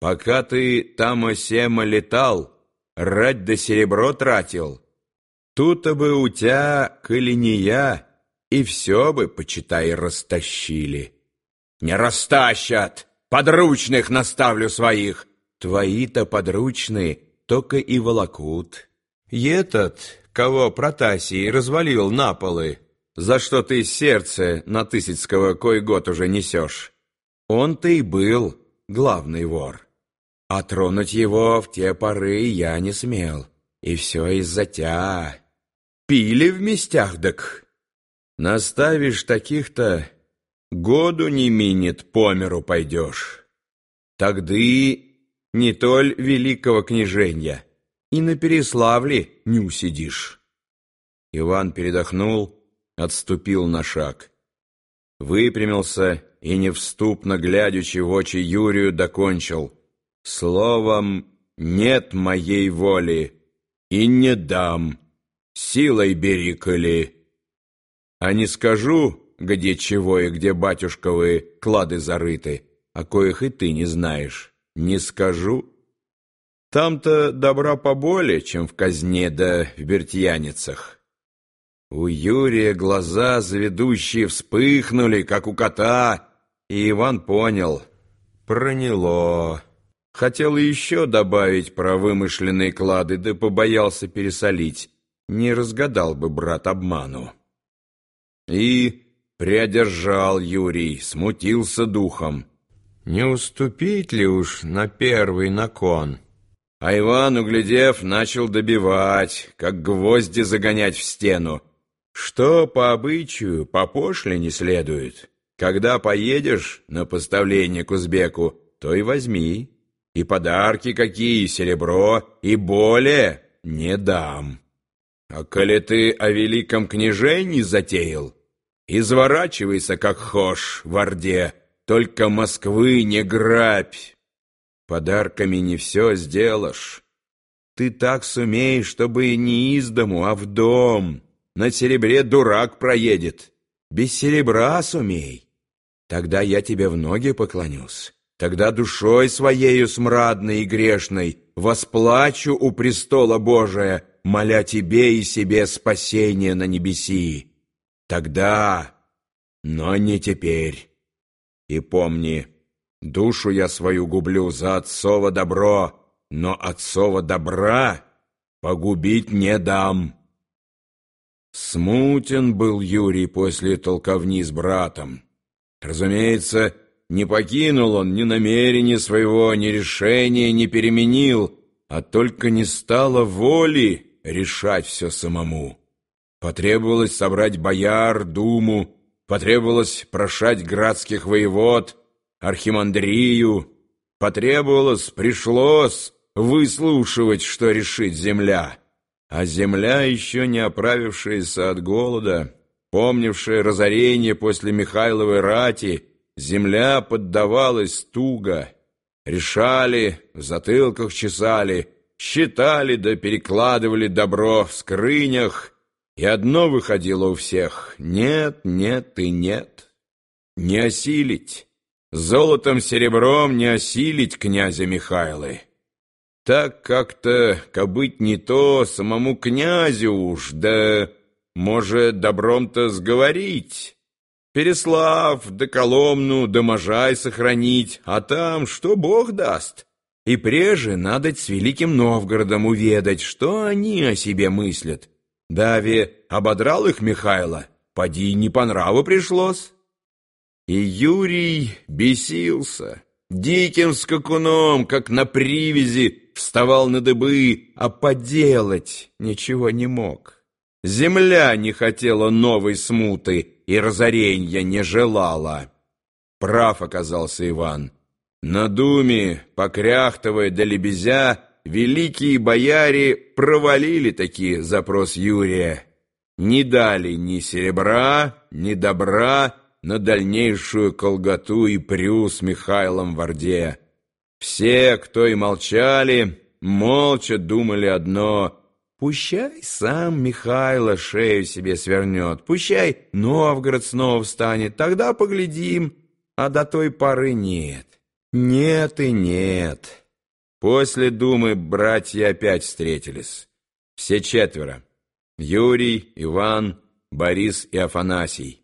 Пока ты там сема летал, рать да серебро тратил, тут бы у тебя, коли не я, и все бы, почитай, растащили. Не растащат, подручных наставлю своих. Твои-то подручные только и волокут. И этот, кого Протасий развалил на полы, за что ты сердце на Тысяцкого кой год уже несешь, он-то и был главный вор. А тронуть его в те поры я не смел. И все из-за тя. Пили в местях, дак. Наставишь таких-то, году не минет, по миру пойдешь. Тогда не толь великого княженья, и на Переславле не усидишь. Иван передохнул, отступил на шаг. Выпрямился и, невступно глядячи в очи Юрию, докончил — Словом, нет моей воли, и не дам, силой бери, коли. А не скажу, где чего и где батюшковые клады зарыты, о коих и ты не знаешь, не скажу. Там-то добра поболее, чем в казне да в бертьяницах. У Юрия глаза заведущие вспыхнули, как у кота, и Иван понял — проняло. Хотел еще добавить про вымышленные клады, да побоялся пересолить. Не разгадал бы брат обману. И приодержал Юрий, смутился духом. Не уступить ли уж на первый након? А Иван, углядев, начал добивать, как гвозди загонять в стену. Что по обычаю, по пошлине следует. Когда поедешь на поставление к узбеку, то и возьми и подарки какие, серебро, и более не дам. А коли ты о великом княжении затеял, изворачивайся, как хошь в Орде, только Москвы не грабь. Подарками не все сделаешь. Ты так сумеешь, чтобы не из дому, а в дом. На серебре дурак проедет. Без серебра сумей. Тогда я тебе в ноги поклонюсь. Тогда душой своею смрадной и грешной Восплачу у престола Божия, Моля тебе и себе спасения на небеси. Тогда, но не теперь. И помни, душу я свою гублю за отцово добро, Но отцово добра погубить не дам. Смутен был Юрий после толковни с братом. Разумеется, не покинул он ни намерения своего, ни решения не переменил, а только не стало воли решать все самому. Потребовалось собрать бояр, думу, потребовалось прошать градских воевод, архимандрию, потребовалось, пришлось выслушивать, что решит земля. А земля, еще не оправившаяся от голода, помнившая разорение после Михайловой рати, Земля поддавалась туго. Решали, в затылках чесали, считали да перекладывали добро в скрынях, и одно выходило у всех — нет, нет и нет. Не осилить, золотом-серебром не осилить князя Михайлы. Так как-то, кобыть не то, самому князю уж, да, может, добром-то сговорить». Переслав, да Коломну, да Можай сохранить, а там что Бог даст. И преже надо с Великим Новгородом уведать, что они о себе мыслят. Даве ободрал их Михайло, поди не по нраву пришлось. И Юрий бесился, диким скакуном, как на привязи, вставал на дыбы, а поделать ничего не мог. Земля не хотела новой смуты и разоренья не желала. Прав оказался Иван. На думе, покряхтывая до лебезя, великие бояре провалили таки запрос Юрия. Не дали ни серебра, ни добра на дальнейшую колготу и прю с Михайлом в Орде. Все, кто и молчали, молча думали одно — Пущай сам Михайло шею себе свернет, пущай Новгород снова встанет, тогда поглядим, а до той поры нет. Нет и нет. После Думы братья опять встретились. Все четверо. Юрий, Иван, Борис и Афанасий.